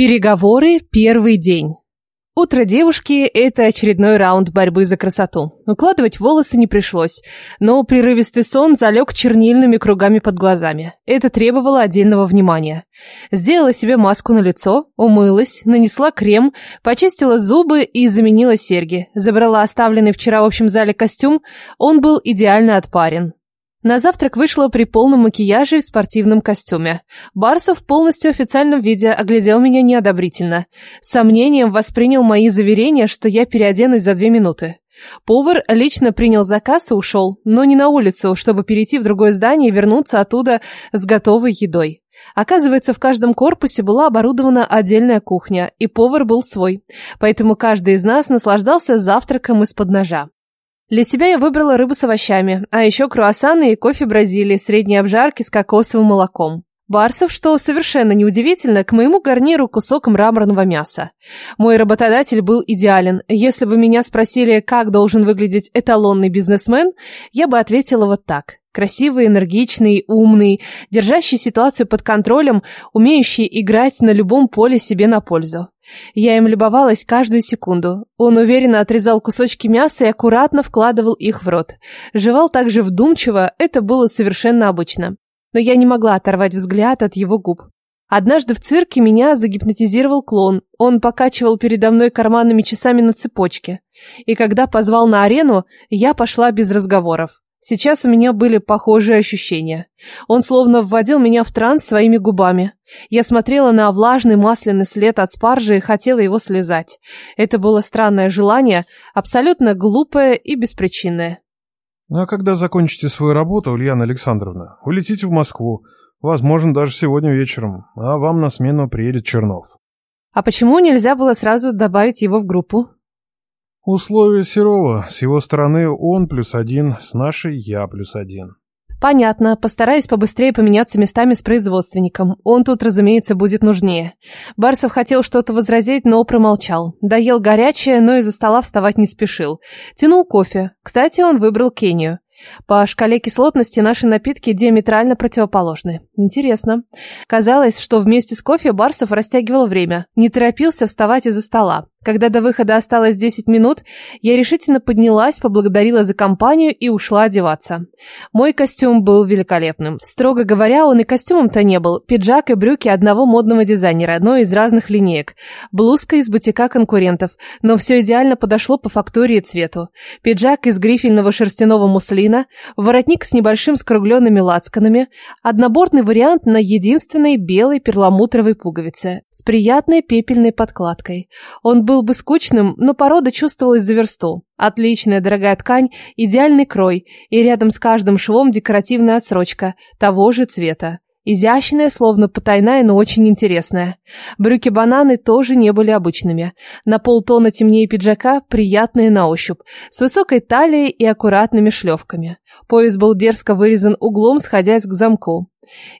Переговоры первый день. Утро девушки – это очередной раунд борьбы за красоту. Укладывать волосы не пришлось, но прерывистый сон залег чернильными кругами под глазами. Это требовало отдельного внимания. Сделала себе маску на лицо, умылась, нанесла крем, почистила зубы и заменила серьги. Забрала оставленный вчера в общем зале костюм, он был идеально отпарен. На завтрак вышла при полном макияже и в спортивном костюме. Барсов в полностью официальном виде оглядел меня неодобрительно. С сомнением воспринял мои заверения, что я переоденусь за две минуты. Повар лично принял заказ и ушел, но не на улицу, чтобы перейти в другое здание и вернуться оттуда с готовой едой. Оказывается, в каждом корпусе была оборудована отдельная кухня, и повар был свой, поэтому каждый из нас наслаждался завтраком из-под ножа. Для себя я выбрала рыбу с овощами, а еще круассаны и кофе Бразилии средней обжарки с кокосовым молоком. Барсов, что совершенно неудивительно, к моему гарниру кусок мраморного мяса. Мой работодатель был идеален. Если бы меня спросили, как должен выглядеть эталонный бизнесмен, я бы ответила вот так. Красивый, энергичный, умный, держащий ситуацию под контролем, умеющий играть на любом поле себе на пользу. Я им любовалась каждую секунду. Он уверенно отрезал кусочки мяса и аккуратно вкладывал их в рот. Жевал так же вдумчиво, это было совершенно обычно. Но я не могла оторвать взгляд от его губ. Однажды в цирке меня загипнотизировал клон. Он покачивал передо мной карманными часами на цепочке. И когда позвал на арену, я пошла без разговоров. Сейчас у меня были похожие ощущения. Он словно вводил меня в транс своими губами. Я смотрела на влажный масляный след от спаржи и хотела его слезать. Это было странное желание, абсолютно глупое и беспричинное. Ну а когда закончите свою работу, Ульяна Александровна, улетите в Москву. Возможно, даже сегодня вечером. А вам на смену приедет Чернов. А почему нельзя было сразу добавить его в группу? Условия Серова. С его стороны он плюс один, с нашей я плюс один. Понятно. Постараюсь побыстрее поменяться местами с производственником. Он тут, разумеется, будет нужнее. Барсов хотел что-то возразить, но промолчал. Доел горячее, но из-за стола вставать не спешил. Тянул кофе. Кстати, он выбрал Кению. По шкале кислотности наши напитки диаметрально противоположны. Интересно. Казалось, что вместе с кофе Барсов растягивал время, не торопился вставать из-за стола. Когда до выхода осталось 10 минут, я решительно поднялась, поблагодарила за компанию и ушла одеваться. Мой костюм был великолепным. Строго говоря, он и костюмом-то не был. Пиджак и брюки одного модного дизайнера, но из разных линеек. Блузка из бутика конкурентов, но все идеально подошло по фактуре и цвету. Пиджак из грифельного шерстяного муслина, воротник с небольшим скругленными лацканами, однобортный вариант на единственной белой перламутровой пуговице с приятной пепельной подкладкой. Он был бы скучным, но порода чувствовалась за версту. Отличная дорогая ткань, идеальный крой, и рядом с каждым швом декоративная отсрочка того же цвета. Изящная, словно потайная, но очень интересная. Брюки-бананы тоже не были обычными. На полтона темнее пиджака, приятные на ощупь, с высокой талией и аккуратными шлевками. Пояс был дерзко вырезан углом, сходясь к замку.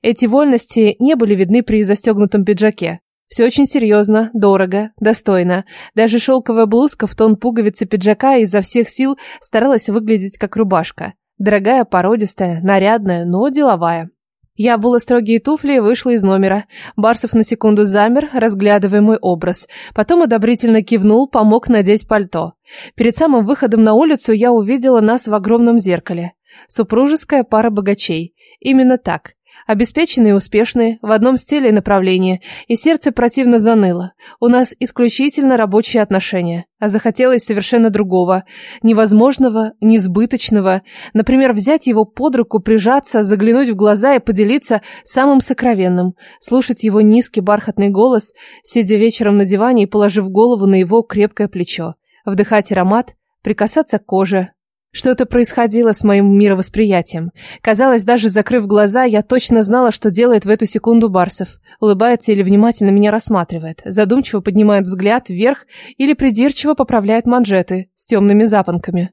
Эти вольности не были видны при застегнутом пиджаке. Все очень серьезно, дорого, достойно. Даже шелковая блузка в тон пуговицы пиджака изо всех сил старалась выглядеть как рубашка. Дорогая, породистая, нарядная, но деловая. Я обула строгие туфли и вышла из номера. Барсов на секунду замер, разглядывая мой образ. Потом одобрительно кивнул, помог надеть пальто. Перед самым выходом на улицу я увидела нас в огромном зеркале. Супружеская пара богачей. Именно так. Обеспеченные и успешные, в одном стиле и направлении, и сердце противно заныло. У нас исключительно рабочие отношения, а захотелось совершенно другого, невозможного, несбыточного. Например, взять его под руку, прижаться, заглянуть в глаза и поделиться самым сокровенным, слушать его низкий бархатный голос, сидя вечером на диване и положив голову на его крепкое плечо, вдыхать аромат, прикасаться к коже, что-то происходило с моим мировосприятием. Казалось, даже закрыв глаза, я точно знала, что делает в эту секунду Барсов. Улыбается или внимательно меня рассматривает. Задумчиво поднимает взгляд вверх или придирчиво поправляет манжеты с темными запонками.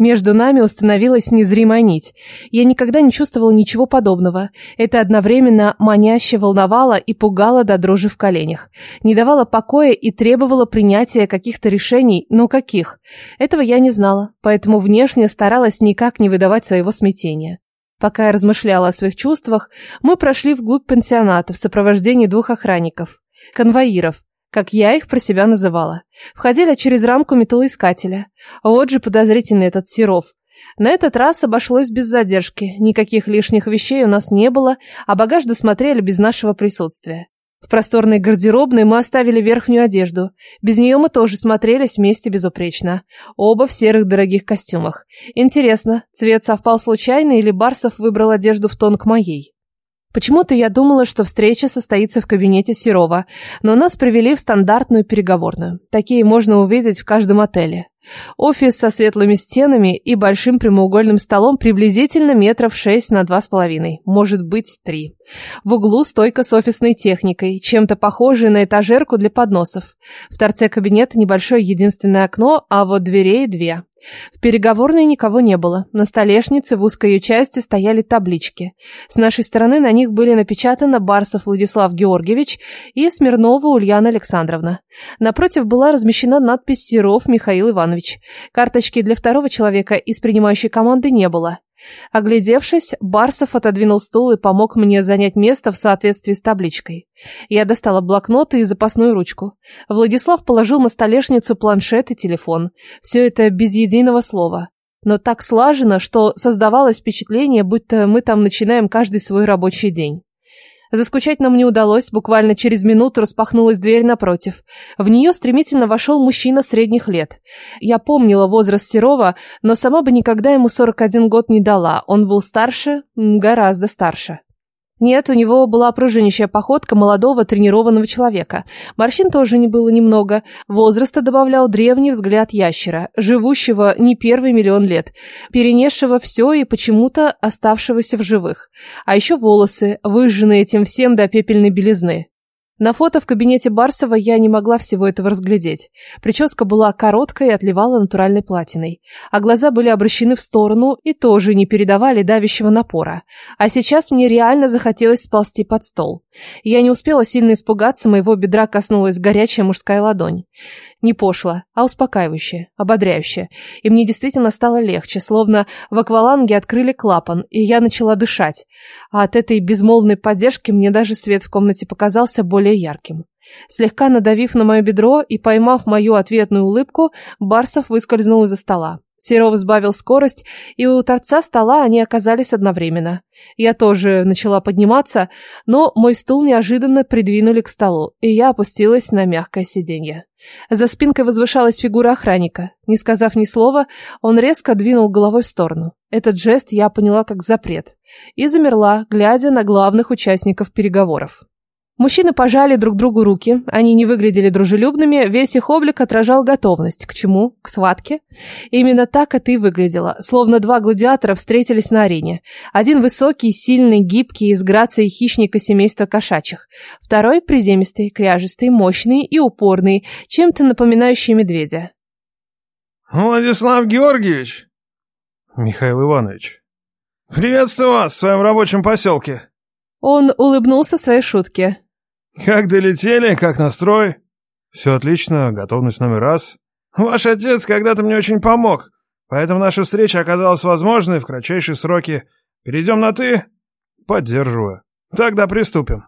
Между нами установилась незримая нить. Я никогда не чувствовала ничего подобного. Это одновременно маняще волновало и пугало до дрожи в коленях. Не давало покоя и требовало принятия каких-то решений, но каких? Этого я не знала, поэтому внешне старалась никак не выдавать своего смятения. Пока я размышляла о своих чувствах, мы прошли вглубь пансионата в сопровождении двух охранников. Конвоиров, как я их про себя называла. Входили через рамку металлоискателя. Вот же подозрительный этот Серов. На этот раз обошлось без задержки. Никаких лишних вещей у нас не было, а багаж досмотрели без нашего присутствия. В просторной гардеробной мы оставили верхнюю одежду. Без нее мы тоже смотрелись вместе безупречно. Оба в серых дорогих костюмах. Интересно, цвет совпал случайно или Барсов выбрал одежду в тон к моей? Почему-то я думала, что встреча состоится в кабинете Серова, но нас привели в стандартную переговорную. Такие можно увидеть в каждом отеле. Офис со светлыми стенами и большим прямоугольным столом приблизительно метров шесть на два с половиной, может быть, три. В углу стойка с офисной техникой, чем-то похожей на этажерку для подносов. В торце кабинета небольшое единственное окно, а вот дверей две. В переговорной никого не было. На столешнице в узкой ее части стояли таблички. С нашей стороны на них были напечатаны Барсов Владислав Георгиевич и Смирнова Ульяна Александровна. Напротив была размещена надпись «Серов Михаил Иванович». Карточки для второго человека из принимающей команды не было. Оглядевшись, Барсов отодвинул стул и помог мне занять место в соответствии с табличкой. Я достала блокноты и запасную ручку. Владислав положил на столешницу планшет и телефон. Все это без единого слова. Но так слажено, что создавалось впечатление, будто мы там начинаем каждый свой рабочий день. Заскучать нам не удалось, буквально через минуту распахнулась дверь напротив. В нее стремительно вошел мужчина средних лет. Я помнила возраст Серова, но сама бы никогда ему 41 год не дала. Он был старше, гораздо старше. Нет, у него была пружинищая походка молодого тренированного человека. Морщин тоже не было немного. Возраста добавлял древний взгляд ящера, живущего не первый миллион лет, перенесшего все и почему-то оставшегося в живых. А еще волосы, выжженные этим всем до пепельной белизны. На фото в кабинете Барсова я не могла всего этого разглядеть. Прическа была короткой и отливала натуральной платиной. А глаза были обращены в сторону и тоже не передавали давящего напора. А сейчас мне реально захотелось сползти под стол. Я не успела сильно испугаться, моего бедра коснулась горячая мужская ладонь. Не пошло, а успокаивающе, ободряюще. И мне действительно стало легче, словно в акваланге открыли клапан, и я начала дышать. А от этой безмолвной поддержки мне даже свет в комнате показался более ярким. Слегка надавив на мое бедро и поймав мою ответную улыбку, Барсов выскользнул из-за стола. Серов сбавил скорость, и у торца стола они оказались одновременно. Я тоже начала подниматься, но мой стул неожиданно придвинули к столу, и я опустилась на мягкое сиденье. За спинкой возвышалась фигура охранника. Не сказав ни слова, он резко двинул головой в сторону. Этот жест я поняла как запрет. И замерла, глядя на главных участников переговоров. Мужчины пожали друг другу руки, они не выглядели дружелюбными, весь их облик отражал готовность. К чему? К схватке? Именно так это и выглядело, словно два гладиатора встретились на арене. Один высокий, сильный, гибкий, с грацией хищника семейства кошачьих. Второй приземистый, кряжистый, мощный и упорный, чем-то напоминающий медведя. «Владислав Георгиевич!» «Михаил Иванович!» «Приветствую вас в своем рабочем поселке!» Он улыбнулся своей шутке. «Как долетели? Как настрой?» «Все отлично, готовность номер раз». «Ваш отец когда-то мне очень помог, поэтому наша встреча оказалась возможной в кратчайшие сроки. Перейдем на «ты»?» «Поддерживаю. Тогда приступим».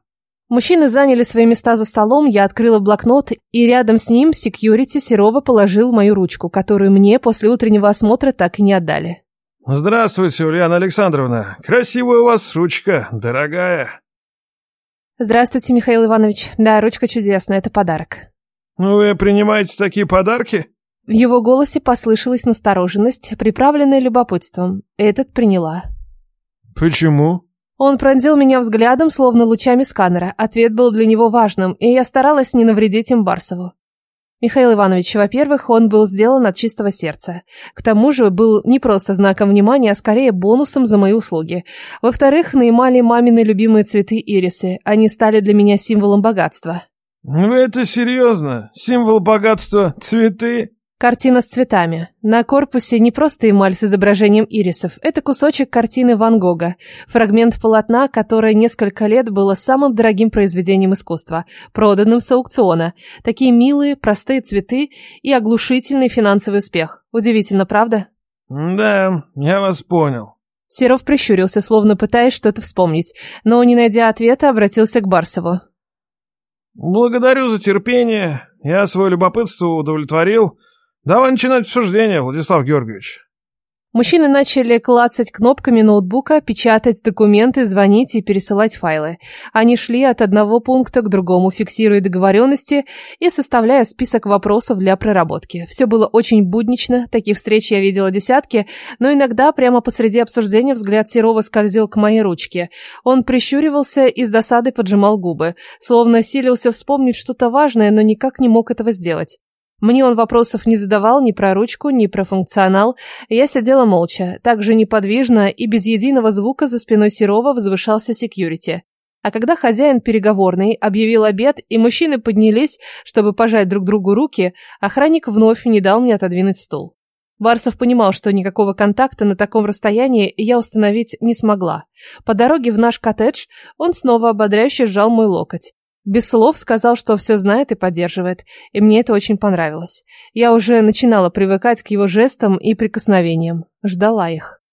Мужчины заняли свои места за столом, я открыла блокнот, и рядом с ним секьюрити Серова положил мою ручку, которую мне после утреннего осмотра так и не отдали. «Здравствуйте, Ульяна Александровна. Красивая у вас ручка, дорогая». Здравствуйте, Михаил Иванович. Да, ручка чудесная, это подарок. Ну, вы принимаете такие подарки? В его голосе послышалась настороженность, приправленная любопытством. Этот приняла. Почему? Он пронзил меня взглядом, словно лучами сканера. Ответ был для него важным, и я старалась не навредить им Барсову. Михаил Иванович, во-первых, он был сделан от чистого сердца. К тому же был не просто знаком внимания, а скорее бонусом за мои услуги. Во-вторых, на эмали мамины любимые цветы ирисы. Они стали для меня символом богатства. «Вы это серьезно? Символ богатства? Цветы?» Картина с цветами. На корпусе не просто эмаль с изображением ирисов. Это кусочек картины Ван Гога. Фрагмент полотна, которое несколько лет было самым дорогим произведением искусства, проданным с аукциона. Такие милые, простые цветы и оглушительный финансовый успех. Удивительно, правда? Да, я вас понял. Серов прищурился, словно пытаясь что-то вспомнить, но, не найдя ответа, обратился к Барсову. Благодарю за терпение. Я свое любопытство удовлетворил. Давай начинать обсуждение, Владислав Георгиевич. Мужчины начали клацать кнопками ноутбука, печатать документы, звонить и пересылать файлы. Они шли от одного пункта к другому, фиксируя договоренности и составляя список вопросов для проработки. Все было очень буднично, таких встреч я видела десятки, но иногда прямо посреди обсуждения взгляд Серова скользил к моей ручке. Он прищуривался и с досадой поджимал губы, словно силился вспомнить что-то важное, но никак не мог этого сделать. Мне он вопросов не задавал ни про ручку, ни про функционал. Я сидела молча, так же неподвижно, и без единого звука за спиной Серова возвышался секьюрити. А когда хозяин переговорный объявил обед, и мужчины поднялись, чтобы пожать друг другу руки, охранник вновь не дал мне отодвинуть стул. Барсов понимал, что никакого контакта на таком расстоянии я установить не смогла. По дороге в наш коттедж он снова ободряюще сжал мой локоть. Без слов сказал, что все знает и поддерживает, и мне это очень понравилось. Я уже начинала привыкать к его жестам и прикосновениям, ждала их.